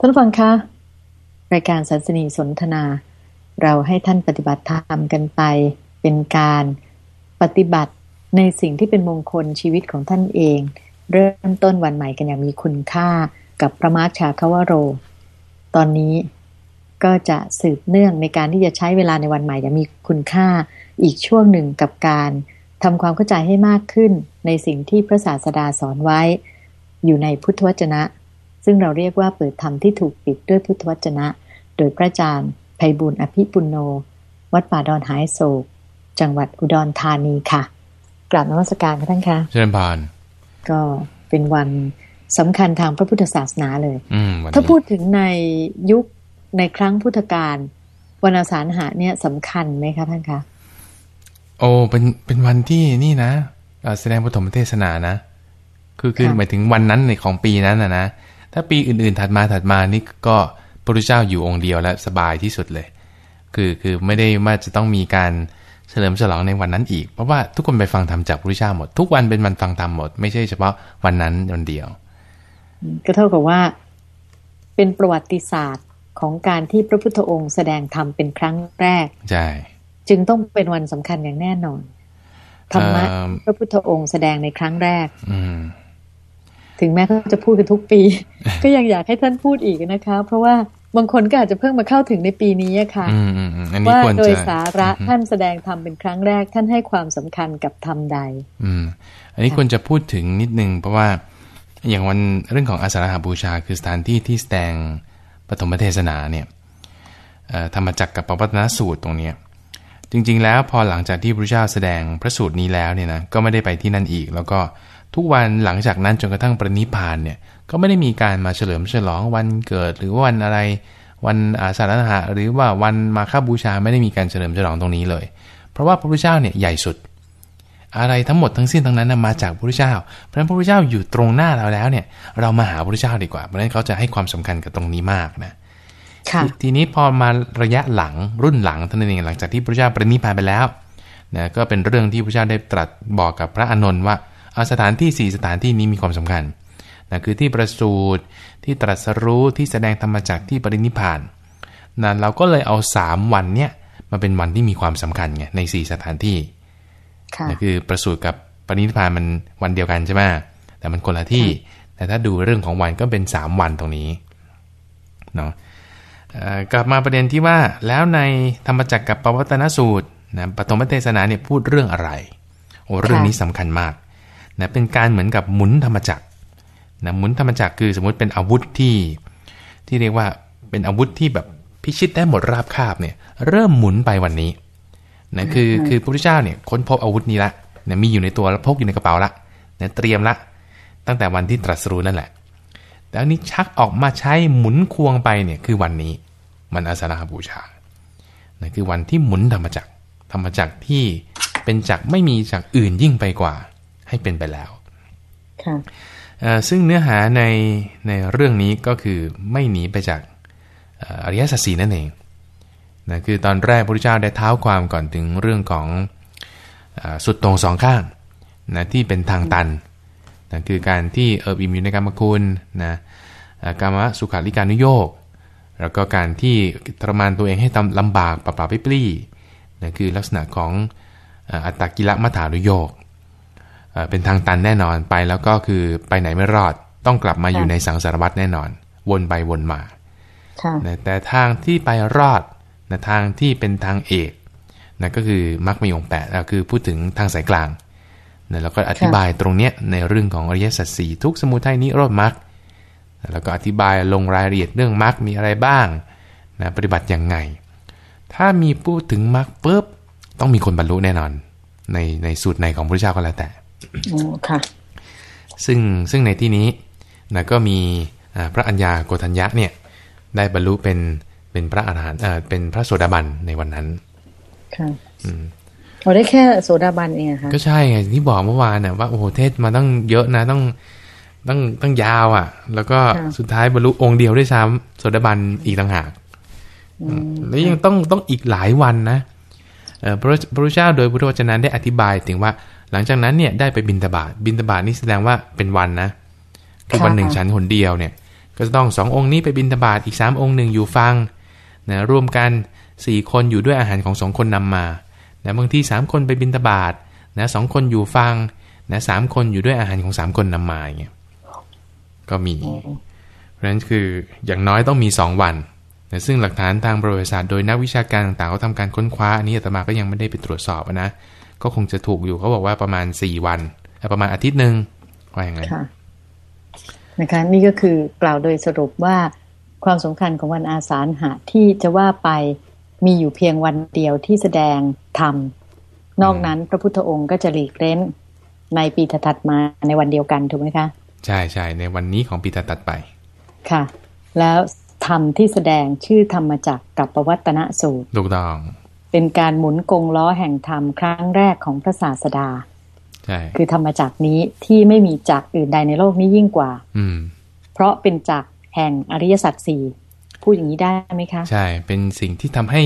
ท่านฟังคะรายการสันสนีสนทนา เราให้ท่านปฏิบัติธรรมกันไป เป็นการปฏิบัติในสิ่งที่เป็นมงคลชีวิตของท่านเอง เริ่มต้นวันใหม่กันอย่างมีคุณค่ากับพระมาชาคาวโร ตอนนี้ก็จะสืบเนื่องในการที่จะใช้เวลาในวันใหม่อย่างมีคุณค่าอีกช่วงหนึ่งกับการทำความเข้าใจให้มากขึ้นในสิ่งที่พระศาสดาสอนไว้ อยู่ในพุทธวจนะ ซึ่งเราเรียกว่าเปิดธรรมที่ถูกปิดด้วยพุทธวจนะ โดยพระอาจารย์ไพบุญอภิปุโน วัดป่าดอนหายโศก จังหวัดอุดรธานีค่ะ กราบนมัสการค่ะท่านคะเชิญพาน ก็เป็นวันสำคัญทางพระพุทธศาสนาเลยอืถ้าพูดถึงในยุคในครั้งพุทธกาลวันอาสาฬหะเนี่ยสำคัญไหมคะท่านคะโอ้เป็นเป็นวันที่นี่นะแสดงปฐมเทศนานะ คือคือหมายถึงวันนั้นในของปีนั้นนะนะ ถ้าปีอื่นๆถัดมาถัดมานี่ก็พระพุทธเจ้าอยู่องค์เดียวแล้วสบายที่สุดเลย คือคือไม่ได้ว่าจะต้องมีการเฉลิมฉลองในวันนั้นอีก เพราะว่าทุกคนไปฟังธรรมจากพระพุทธเจ้าหมด ทุกวันเป็นวันฟังธรรมหมด ไม่ใช่เฉพาะวันนั้นวันเดียว ก็เท่ากับว่าเป็นประวัติศาสตร์ของการที่พระพุทธองค์แสดงธรรมเป็นครั้งแรก ใช่ จึงต้องเป็นวันสำคัญอย่างแน่นอน ธรรมะพระพุทธองค์แสดงในครั้งแรก อื ถึงแม้เขาจะพูดกันทุกปี ก็ยังอยากให้ท่านพูดอีกนะคะ เพราะว่าบางคนก็อาจจะเพิ่งมาเข้าถึงในปีนี้ค่ะว่าโดยสาระท่านแสดงธรรมเป็นครั้งแรก ท่านให้ความสำคัญกับธรรมใด อืม อันนี้ควรจะพูดถึงนิดนึง เพราะว่าอย่างวันเรื่องของอาสาฬหบูชา คือสถานที่ที่แสดงปฐมเทศนาเนี่ยธรรมจักรกับปวัตนสูตรตรงเนี้ยจริง ๆ แล้วพอหลังจากที่พระเจ้าแสดงพระสูตรนี้แล้วเนี่ยนะก็ไม่ได้ไปที่นั่นอีก แล้วก็ ทุกวันหลังจากนั้นจนกระทั่งปรินิพานเนี่ยก็ไม่ได้มีการมาเฉลิมฉลองวันเกิดหรือว่าวันอะไร วันอาสาฬหะหรือว่าวันมาฆบูชาไม่ได้มีการเฉลิมฉลองตรงนี้เลย เพราะว่าพระพุทธเจ้าเนี่ยใหญ่สุด อะไรทั้งหมดทั้งสิ้นทั้งนั้นมาจากพระพุทธเจ้า เพราะฉะนั้นพระพุทธเจ้าอยู่ตรงหน้าเราแล้วเนี่ยเรามาหาพระพุทธเจ้าดีกว่าเพราะฉะนั้นเขาจะให้ความสำคัญกับตรงนี้มากนะทีนี้พอมาระยะหลังรุ่นหลังท่านเองหลังจากที่พระเจ้าปรินิพพานไปแล้วนะก็เป็นเรื่องที่พระเจ้าได้ตรัสบอกกับพระอานนท์ว่าเอา สถานที่ 4 สถานที่นี้มีความสำคัญนะคือที่ประสูตรที่ตรัสรู้ที่แสดงธรรมจักที่ปรินิพพานนะเราก็เลยเอา 3 วันเนี้ยมาเป็นวันที่มีความสำคัญไงใน 4 สถานที่นะคือประสูตรกับปรินิพพานมันวันเดียวกันใช่ไหมแต่มันคนละที่ แต่ถ้าดูเรื่องของวันก็เป็น 3 วันตรงนี้เนาะกลับมาประเด็นที่ว่าแล้วในธรรมจักรกับปวัตนสูตรนะปฐมเทศนาเนี่ยพูดเรื่องอะไรโอ้เรื่องนี้สำคัญมาก นะเป็นการเหมือนกับหมุนธรรมจักรนะหมุนธรรมจักรคือสมมุติเป็นอาวุธที่ ที่เรียกว่าเป็นอาวุธที่แบบพิชิตได้หมดราบคาบเนี่ยเริ่มหมุนไปวันนี้นะคือคือพระพุทธเจ้าเนี่ยค้นพบอาวุธนี้ละนะมีอยู่ในตัวแล้วพกอยู่ในกระเป๋าละนะเตรียมละ ตั้งแต่วันที่ตรัสรู้นั่นแหละแล้วนี้ชักออกมาใช้หมุนควงไปเนี่ยคือวันนี้ มันอาสาฬหบูชานั่นคือวันที่หมุนธรรมจักรธรรมจักรที่เป็นจักรไม่มีจักรอื่นยิ่งไปกว่า ให้เป็นไปแล้วค่ะซึ่งเนื้อหาในในเรื่องนี้ก็คือไม่หนีไปจากอริยสัจสีนั่นเองนะคือตอนแรกพระพุทธเจ้าได้เท้าความก่อนถึงเรื่องของอสุดตรงสองข้างนะที่เป็นทางตันนะคือการที่เอิบอิ่มอยู่ในกรรมคุณนะกรรมสุขาริการนุโยกแล้วก็การที่ทรมานตัวเองให้ทำลำบากปะปะปปลี่นั่นคือลักษณะของอัตตกิละมัฐานุโยก เป็นทางตันแน่นอนไปแล้วก็คือไปไหนไม่รอดต้องกลับมาอยู่ในสังสารวัฏแน่นอน วนไปวนมาแต่ทางที่ไปรอดนะทางที่เป็นทางเอกนั่นก็คือมรรคมีองค์แปดคือพูดถึงทางสายกลางนะแล้วก็อธิบายตรงเนี้ยในเรื่องของอริยสัจสี่ทุกสมุทัยนิโรธมรรคแล้วก็อธิบายลงรายละเอียดเรื่องมรรคมีอะไรบ้างนะปฏิบัติยังไง ถ้ามีพูดถึงมรรคปุ๊บต้องมีคนบรรลุแน่นอน ในในสูตรในของพระเจ้าก็แล้วแต่ โอ้ค่ะ ซึ่งซึ่งในที่นี้นะก็มีพระอัญญาโกธัญญะเนี่ย ได้บรรลุเป็นเป็นพระอาหารหันต์เป็นพระโสดาบันในวันนั้น ค่ะอืมเราได้แค่โสดาบันเองค่ะก็ใช่ไงที่บอกเมื่อวานน่ะว่าโอ้โหเทศมาต้องเยอะนะต้องตั้งตั้งยาวอะ แล้วก็สุดท้ายบรรลุองค์เดียวด้วยซ้ำโสดาบันอีกต่างหากแล้วยังต้องต้องอีกหลายวันนะพระพระเจ้าโดยพุทธวจนะได้อธิบายถึงว่า หลังจากนั้นเนี่ยได้ไปบินตบาทบินตบาทนี่แสดงว่าเป็นวันนะคือวันหนึ่งฉันคนเดียวเนี่ย ก็จะต้องสององค์นี้ไปบินตบาตอีกสามองค์หนึ่งอยู่ฟังนะรวมกันสี่คนอยู่ด้วยอาหารของสองคนนำมานะบางทีสามคนไปบินตบาตนะสองคนอยู่ฟังนะสามคนอยู่ด้วยอาหารของสามคนนำมาอย่างเงี้ยก็มี เพราะฉะนั้นคืออย่างน้อยต้องมีสองวันนะซึ่งหลักฐานทางประวัติศาสตร์โดยนักวิชาการต่างๆเขาทำการค้นคว้าอันนี้อาตมาก็ยังไม่ได้ไปตรวจสอบนะ ก็คงจะถูกอยู่เขาบอกว่าประมาณสี่วันประมาณอาทิตย์หนึ่งว่าอย่างไรค่ะนะคะนี่ก็คือกล่าวโดยสรุปว่าความสำคัญของวันอาสาฬหะที่จะว่าไปมีอยู่เพียงวันเดียวที่แสดงธรรม นอกนั้นพระพุทธองค์ก็จะหลีกเล้นในปีถัดมาในวันเดียวกันถูกไหมคะ ใช่ใช่ในวันนี้ของปีถัดไป ค่ะ แล้วธรรมที่แสดงชื่อธรรมจักกับประวัตนสูตรถูกต้อง เป็นการหมุนกงล้อแห่งธรรมครั้งแรกของพระศาสดาใช่คือธรรมจักนี้ที่ไม่มีจักอื่นใดในโลกนี้ยิ่งกว่า อืม เพราะเป็นจักแห่งอริยสัจสี่พูดอย่างนี้ได้ไหมคะ ใช่ เป็นสิ่งที่ทำให้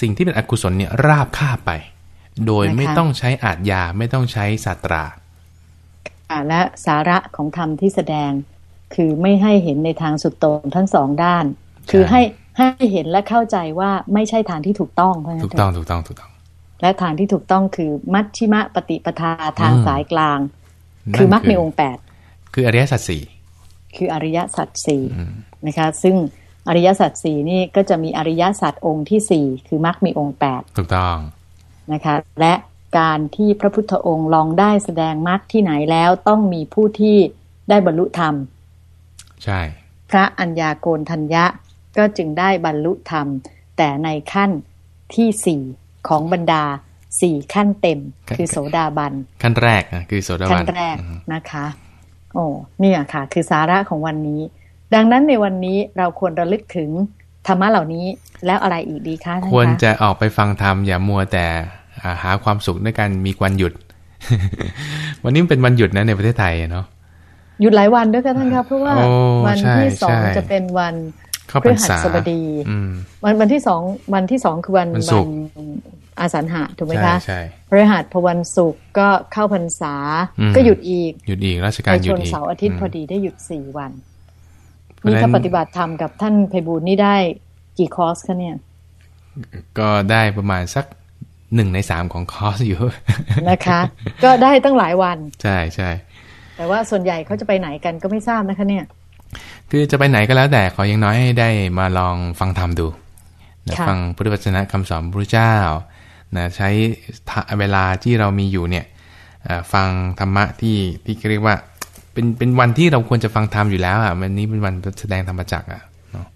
สิ่งที่เป็นอกุศลเนี่ยราบคาบไป โดยไม่ต้องใช้อาทยาไม่ต้องใช้สัตราและสาระของธรรมที่แสดงคือไม่ให้เห็นในทางสุดโต่งทั้งสองด้าน คือให้ ให้เห็นและเข้าใจว่าไม่ใช่ทางที่ถูกต้องเพราะถูกต้องถูกต้องถูกต้อง และทางที่ถูกต้องคือมัชชิมะปฏิปทาทางสายกลาง คือมรรคมีองค์แปดคืออริยสัจสี่คืออริยสัจสี่นะคะ ซึ่งอริยสัจสี่นี่ก็จะมีอริยสัจองค์ที่สี่คือมรรคมีองค์แปดถูกต้องนะคะ และการที่พระพุทธองค์ลองได้แสดงมรรคที่ไหนแล้วต้องมีผู้ที่ได้บรรลุธรรม ใช่ พระัญญาโกณทัญญะ ก็จึงได้บรรลุธรรม แต่ในขั้นที่สี่ของบรรดาสี่ขั้นเต็ม คือโสดาบัน ขั้นแรกนะคือโสดาบันขั้นแรกนะคะ โอ้เนี่ยค่ะ คือสาระของวันนี้ ดังนั้นในวันนี้เราควรระลึกถึงธรรมะเหล่านี้แล้วอะไรอีกดีคะควรจะออกไปฟังธรรมอย่ามัวแต่หาความสุขด้วยการมีวันหยุด วันนี้เป็นวันหยุดนะในประเทศไทยเนาะหยุดหลายวันด้วยกันท่านครับเพราะว่าวันที่สองจะเป็นวัน พฤหัสบดีวันวันที่สองวันที่สองคือวันวันอาสาหะถูกไหมคะใช่พฤหัสพวันศุกร์ก็เข้าพรรษา ก็หยุดอีก หยุดอีกราชการหยุดอีกเสาร์อาทิตย์พอดีได้หยุดสี่วันนี่ถ้าปฏิบัติธรรมกับท่านไพบูลนี่ได้กี่คอร์สคะเนี่ย ก็ได้ประมาณสักหนึ่งในสามของคอร์สอยู่นะคะ ก็ได้ตั้งหลายวัน ใช่ใช่แต่ว่าส่วนใหญ่เขาจะไปไหนกันก็ไม่ทราบนะคะเนี่ย คือจะไปไหนก็แล้วแต่ขอยังน้อยให้ได้มาลองฟังธรรมดูนะฟังพุทธวจนะคำสอนพระเจ้านะใช้เวลาที่เรามีอยู่เนี่ยฟังธรรมะที่ที่เรียกว่าเป็นเป็นวันที่เราควรจะฟังธรรมอยู่แล้วอะวันนี้เป็นวันแสดงธรรมจักอะเนาะ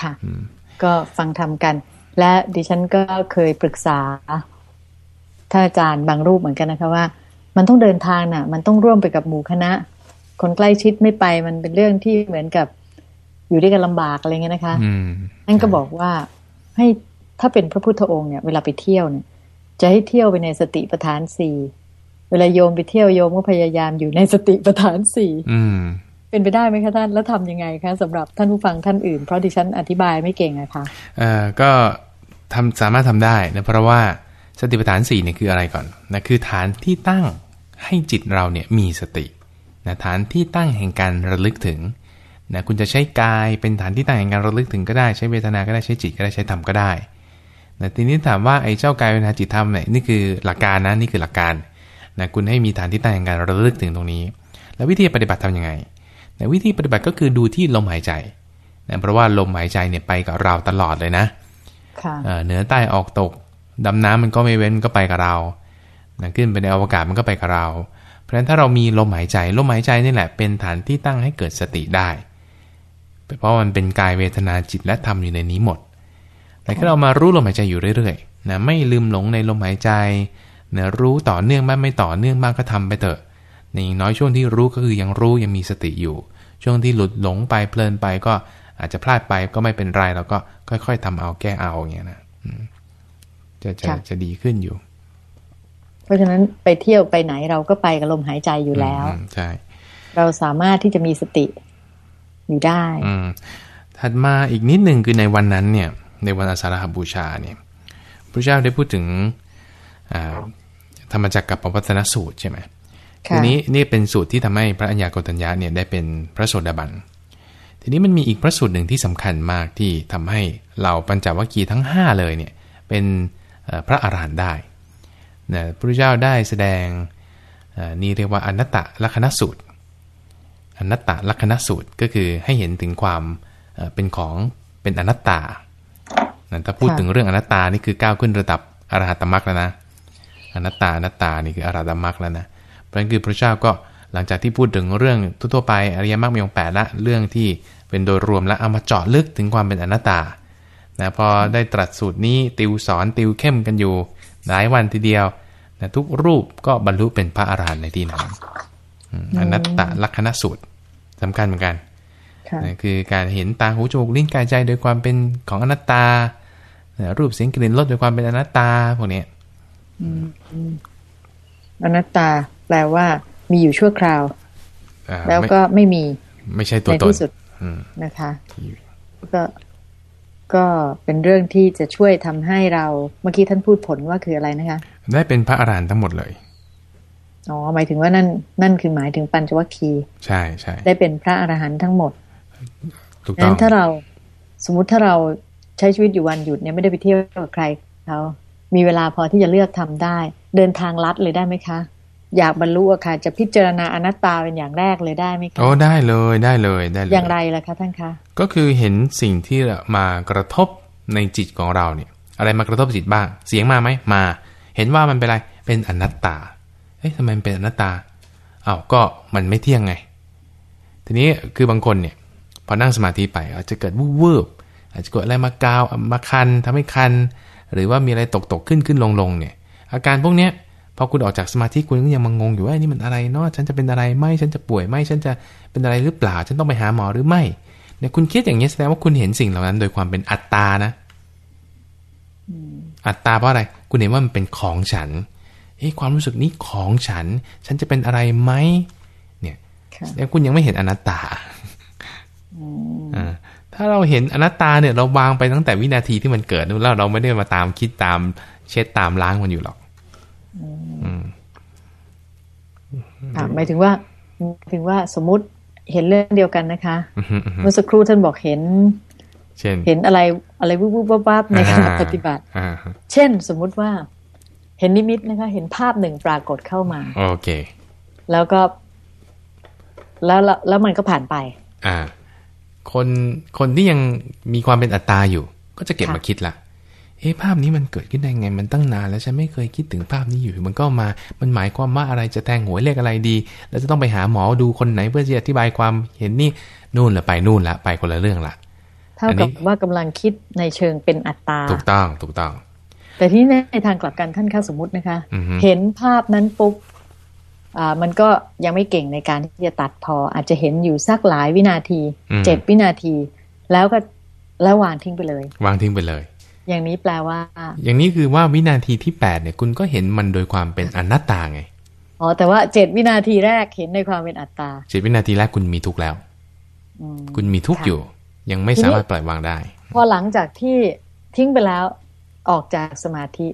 ค่ะก็ฟังธรรมกัน และดิฉันก็เคยปรึกษาท่านอาจารย์บางรูปเหมือนกันนะคะว่า มันต้องเดินทางน่ะ มันต้องร่วมไปกับหมู่คณะ คนใกล้ชิดไม่ไปมันเป็นเรื่องที่เหมือนกับอยู่ด้วยกันลำบากอะไรเงี้ยนะคะนั่นก็บอกว่าให้ถ้าเป็นพระพุทธองค์เนี่ยเวลาไปเที่ยวเนี่ย จะให้เที่ยวไปในสติปัฏฐานสี่เวลาโยมไปเที่ยวโยมก็พยายามอยู่ในสติปัฏฐานสี่เป็นไปได้ไหมคะท่านแล้วทํำยังไงคะสำหรับท่านผู้ฟังท่านอื่น เพราะดิฉันอธิบายไม่เก่งอะคะเอ่อก็ทำสามารถทำได้นะเพราะว่าสติปัฏฐานสี่เนี่ยคืออะไรก่อนนะคือฐานที่ตั้งให้จิตเราเนี่ยมีสติ นะฐานที่ตั้งแห่งการระลึกถึงนะคุณจะใช้กายเป็นฐานที่ตั้งแห่งการระลึกถึงก็ได้ใช้เวทนาก็ได้ใช้จิตก็ได้ใช้ธรรมก็ได้นะทีนี้ถามว่าไอ้เจ้ากายเวทนาจิตธรรมเนี่ยนี่คือหลักการนะนี่คือหลักการนะคุณให้มีฐานที่ตั้งแห่งการระลึกถึงตรงนี้ แล้ววิธีปฏิบัติทํำยังไงนะวิธีปฏิบัติก็คือดูที่ลมหายใจนะเพราะว่าลมหายใจเนี่ยไปกับเราตลอดเลยนะเหนือใต้ออกตกดำน้ำมันก็ไม่เว้นก็ไปกับเรานะขึ้นไปในอวกาศมันก็ไปกับเรา เพราะฉะนั้นถ้าเรามีลมหายใจลมหายใจนี่แหละเป็นฐานที่ตั้งให้เกิดสติได้ เพราะมันเป็นกายเวทนาจิตและธรรมอยู่ในนี้หมด แต่ถ้าเรามารู้ลมหายใจอยู่เรื่อยๆนะไม่ลืมหลงในลมหายใจนะรู้ต่อเนื่องบ้างไม่ต่อเนื่องบ้างก็ทำไปเถอะในน้อยช่วงที่รู้ก็คือยังรู้ยังมีสติอยู่ ช่วงที่หลุดหลงไปเพลินไปก็อาจจะพลาดไปก็ไม่เป็นไรเราก็ค่อย ๆทำเอาแก้เอาอย่างเงี้ยนะจะจะจะดีขึ้นอยู่ เพราะฉะนั้นไปเที่ยวไปไหนเราก็ไปกับลมหายใจอยู่แล้วใช่เราสามารถที่จะมีสติอยู่ได้ อืมถัดมาอีกนิดหนึ่งคือในวันนั้นเนี่ย ในวันอาสาฬหบูชาเนี่ยพระเจ้าได้พูดถึงธรรมจักรกับปวัตนสูตรใช่ไหมทีนี้นี่เป็นสูตรที่ทำให้พระอัญญาโกตัญญาเนี่ยได้เป็นพระโสดาบัน ทีนี้มันมีอีกพระสูตรหนึ่งที่สำคัญมากที่ทำให้เราปัญจวัคคีย์ทั้ง 5 เลยเนี่ย เป็นพระอาหารหันต์ได้ นะพระพุทธเจ้าได้แสดงนี่เรียกว่าอนัตตลักษณสูตรอนัตตลักษณสูตรก็คือให้เห็นถึงความเป็นของเป็นอนัตตาถ้าพูดถึงเรื่องอนัตตานี่คือก้าวขึ้นระดับอรหัตมรรคแล้วนะอนัตตาอนัตตานี่คืออรหัตมรรคแล้วนะเพราะนั้นคือพระเจ้าก็หลังจากที่พูดถึงเรื่องทั่วไปอริยมรรคมีองค์แปดละเรื่องที่เป็นโดยรวมแล้วเอามาเจาะลึกถึงความเป็นอนัตตานะพอได้ตรัสสูตรนี้ติวสอนติวเข้มกันอยู่ หลายวันทีเดียวนะทุกรูปก็บรรลุเป็นพระอรหันต์ในที่นั้นอนัตตลักษณสูตรสำคัญเหมือนกันนะคือการเห็นตาหูจมูกลิ้นกายใจโดยความเป็นของอนัตตา รูปเสียงกลิ่นรสโดยความเป็นอนัตตาพวกนี้อนัตตาแปลว่า มีอยู่ชั่วคราว แล้วก็ไม่มี ไม่ใช่ตัวตนที่สุดนะคะ ก็ ก็เป็นเรื่องที่จะช่วยทำให้เราเมื่อกี้ท่านพูดผลว่าคืออะไรนะคะ ได้เป็นพระอรหันต์ทั้งหมดเลยอ๋อหมายถึงว่านั่นนั่นคือหมายถึงปัญจวัคคีย์ใช่ใช่ได้เป็นพระอรหันต์ทั้งหมดถูกต้องถ้าเราสมมุติถ้าเราใช้ชีวิตอยู่วันหยุดเนี่ยไม่ได้ไปเที่ยวกับใครเขามีเวลาพอที่จะเลือกทำได้ เดินทางลัดเลยได้ไหมคะ อยากบรรลุอะค่ะ จะพิจารณาอนัตตาเป็นอย่างแรกเลยได้ไหมคะโอ้ได้เลยได้เลยได้เลย อย่างไรล่ะคะท่านคะก็คือเห็นสิ่งที่มากระทบในจิตของเราเนี่ย อะไรมากระทบจิตบ้าง เสียงมาไหมมา เห็นว่ามันเป็นอะไรเป็นอนัตตาเอ๊ะทำไมเป็นอนัตตาอา้าวก็มันไม่เที่ยงไง ทีนี้คือบางคนเนี่ยพอนั่งสมาธิไปอาจจะเกิดวูบวบอาจจะเกิดอะไรมากาวมาคันทำให้คัน หรือว่ามีอะไรตกตกขึ้นขึ้นลงลงเนี่ย อาการพวกเนี้ย พอคุณออกจากสมาธิคุณก็ยังมังงงอยู่ว่านี่มันอะไรเนาะฉันจะเป็นอะไรไม่ฉันจะป่วยไม่ฉันจะเป็นอะไรหรือเปล่า ฉันต้องไปหาหมอหรือไม่เนี่ยคุณคิดอย่างนี้แสดงว่าคุณเห็นสิ่งเหล่านั้นโดยความเป็นอัตตานะอัตตาเพราะอะไร คุณเห็นว่ามันเป็นของฉันเอ้ความรู้สึกนี้ของฉัน ฉันจะเป็นอะไรไหมเนี่ยแล้วคุณยังไม่เห็นอนัตตาอ่าถ้าเราเห็นอนัตตาเนี่ย เราวางไปตั้งแต่วินาทีที่มันเกิดแล้วเราไม่ได้มาตามคิดตามเช็ดตามล้างมันอยู่หรอกอืม หมายถึงว่าถึงว่าสมมุติเห็นเรื่องเดียวกันนะคะเมื่อสักครู่ท่านบอกเห็นเช่นเห็นอะไรอะไรวุบวุบวับในขณะปฏิบัติเช่น สมมุติว่า เห็นนิมิตนะคะ เห็นภาพหนึ่งปรากฏเข้ามา โอเค แล้วก็ แล้วแล้วมันก็ผ่านไป อ่า คนคนที่ยังมีความเป็นอัตตาอยู่ ก็จะเก็บมาคิดละ เอ๊ะภาพนี้มันเกิดขึ้นได้ไง มันตั้งนานแล้วฉันไม่เคยคิดถึงภาพนี้อยู่ มันก็มา มันหมายความว่าอะไรจะแทงหวยเลขอะไรดี แล้วจะต้องไปหาหมอดูคนไหนเพื่อจะอธิบายความเห็นนี่นู่นละไปนู่นละไปคนละเรื่องละเท่ากับว่ากำลังคิดในเชิงเป็นอัตตา ถูกต้องถูกต้อง แต่ที่ในทางกลับกันท่านข้าสมมตินะคะ เห็นภาพนั้นปุ๊บอ่ามันก็ยังไม่เก่งในการที่จะตัดพอ อาจจะเห็นอยู่สักหลายวินาทีเจ็ดวินาที แล้วก็แล้ววางทิ้งไปเลย วางทิ้งไปเลย อย่างนี้แปลว่า อย่างนี้คือว่าวินาทีที่แปดเนี่ย คุณก็เห็นมันโดยความเป็นอนัตตาไงอ๋อแต่ว่าเจ็ดวินาทีแรกเห็นในความเป็นอัตตาเจ็ดวินาทีแรกคุณมีทุกแล้วคุณมีทุกอยู่ ยังไม่สามารถปล่อยวางได้ พอหลังจากที่ทิ้งไปแล้วออกจากสมาธิ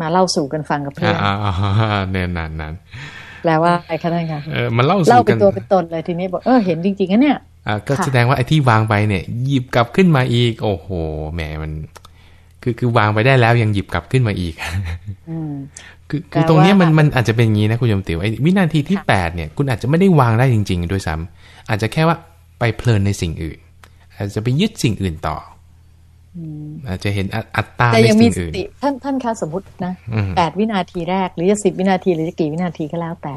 มาเล่าสู่กันฟังกับเพื่อนเนี่ยนานนานแปลว่าอะไรคะท่านคะเออมันเล่าสู่กันเล่าเป็นตัวเป็นตนเลยทีนี้บอกเออเห็นจริงๆนะเนี่ย อ่าก็แสดงว่าไอ้ที่วางไปเนี่ย หยิบกลับขึ้นมาอีก โอ้โหแหมมัน คือคือวางไปได้แล้วยังหยิบกลับขึ้นมาอีกคือคือตรงนี้มันมันอาจจะเป็นอย่างนี้นะคุณยมติ๋วไอ้วินาทีที่แปดเนี่ย คุณอาจจะไม่ได้วางได้จริง ๆ ด้วยซ้ำอาจจะแค่ว่าไปเพลินในสิ่งอื่น อาจจะไปยึดสิ่งอื่นต่ออาจจะเห็นอัตตาในสิ่งอื่นท่านท่านคะสมมตินะแปดวินาทีแรกหรือจะสิบวินาทีหรือจะกี่วินาทีก็แล้วแต่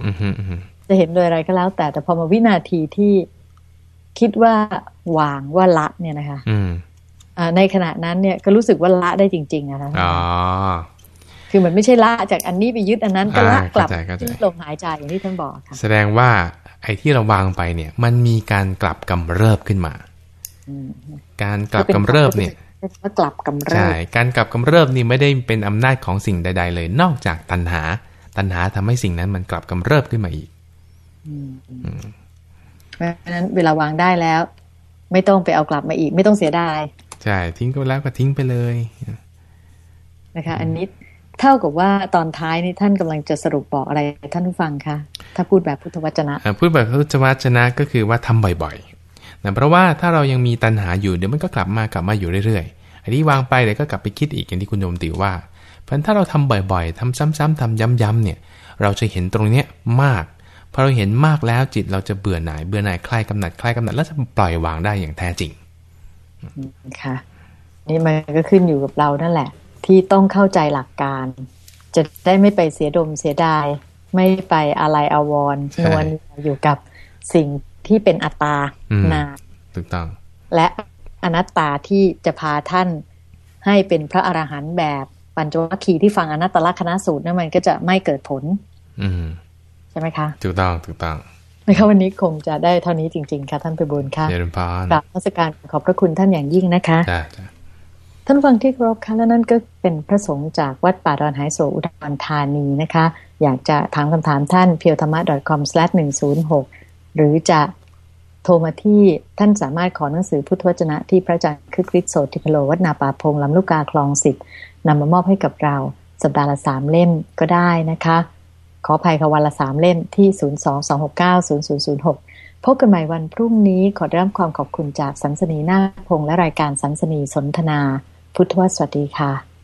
จะเห็นโดยอะไรก็แล้วแต่แต่พอมาวินาทีที่ คิดว่าวางว่าละเนี่ยนะคะในขณะนั้นเนี่ยก็รู้สึกว่าละได้จริงๆนะคะอ๋อคือมันไม่ใช่ละจากอันนี้ไปยึดอันนั้นก็ละกลับที่ลมหายใจอย่างที่ท่านบอกค่ะแสดงว่าไอ้ที่เราวางไปเนี่ย มันมีการกลับกำเริบขึ้นมาการกลับกำเริบเนี่ยว่ากลับกำเริบใช่การกลับกำเริบนี่ไม่ได้เป็นอำนาจของสิ่งใด ๆ เลย นอกจากตัณหา ตัณหาทำให้สิ่งนั้นมันกลับกำเริบขึ้นมาอีก เพราะฉะนั้นเวลาวางได้แล้ว ไม่ต้องไปเอากลับมาอีก ไม่ต้องเสียดายใช่ทิ้งก็แล้วก็ทิ้งไปเลยนะคะ อันนี้เท่ากับว่าตอนท้ายนี่ท่านกำลังจะสรุปบอกอะไรท่านผู้ฟังคะถ้าพูดแบบพุทธวจนะพูดแบบพุทธวจนะก็คือว่าทำบ่อยนะเพราะว่าถ้าเรายังมีตัณหาอยู่เดี๋ยวมันก็กลับมากลับมาอยู่เรื่อยๆ อันนี้วางไปเดี๋ยวก็กลับไปคิดอีกอย่างที่คุณโยมติว่า เพราะถ้าเราทำบ่อยๆทำซ้ำๆทำย้ำๆเนี่ย เราจะเห็นตรงเนี้ยมาก พอเราเห็นมากแล้วจิตเราจะเบื่อหน่ายเบื่อหน่ายคลายกำหนัดคลายกำหนัดแล้วจะปล่อยวางได้อย่างแท้จริงค่ะ นี่มันก็ขึ้นอยู่กับเรานั่นแหละ ที่ต้องเข้าใจหลักการ จะได้ไม่ไปเสียดมเสียดาย ไม่ไปอะไรอาวรนวลอยู่กับสิ่งที่เป็นอัตตานาถูกต้องและอนัตตาที่จะพาท่านให้เป็นพระอรหันต์แบบปัญจวัคคีย์ที่ฟังอนัตตลกนสูตรนั่นมันก็จะไม่เกิดผล อืมใช่ไหมคะถูกต้องถูกต้องนะคะวันนี้คงจะได้เท่านี้จริง ๆ ค่ะ ท่านไปบุญค่ะเจริญพรกราบราชการขอบพระคุณท่านอย่างยิ่งนะคะจ้าท่านฟังที่ครบค่ะและนั่นก็เป็นพระสงฆ์จากวัดป่าดอนหายโศอุดรธานีนะคะ อยากจะถามคำถามท่านเพียวธรรมะ .com/106 หรือจะโทรมาที่ท่านสามารถขอหนังสือพุทธวจนะที่พระอาจารย์คือคริสโสติพโลวัดนาป่าพงลำลูกกาคลองสิทธิ์นำมามอบให้กับเราสัปดาห์ละสามเล่มก็ได้นะคะ ขออภัยค่ะวันละสามเล่มที่ 022690006 พบกันใหม่วันพรุ่งนี้ขอเริ่มความขอบคุณจากสันสนีนาพงและรายการสันสนีสนทนา พุทธวสวัสดีค่ะ